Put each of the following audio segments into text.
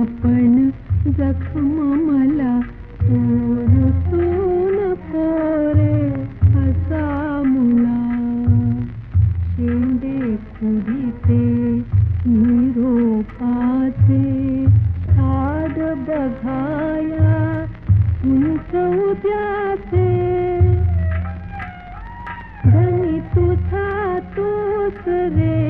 आपण जखम मला तूरसून कोरे हसा मुला। शेंडे खुदिते हिरो पाचे साध बघाया उंच उद्याचे धनी तुझा रे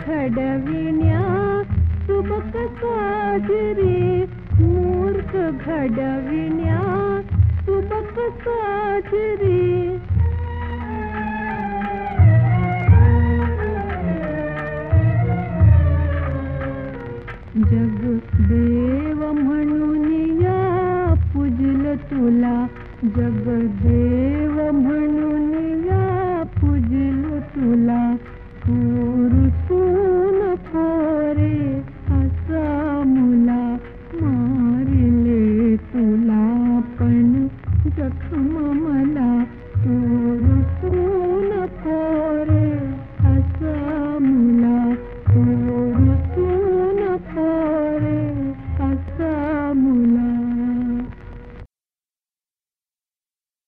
घडविण्या साजरे मूर्ख घडविण्या साजरे जग देव म्हणून या पूजल तुला. जग देव म्हणून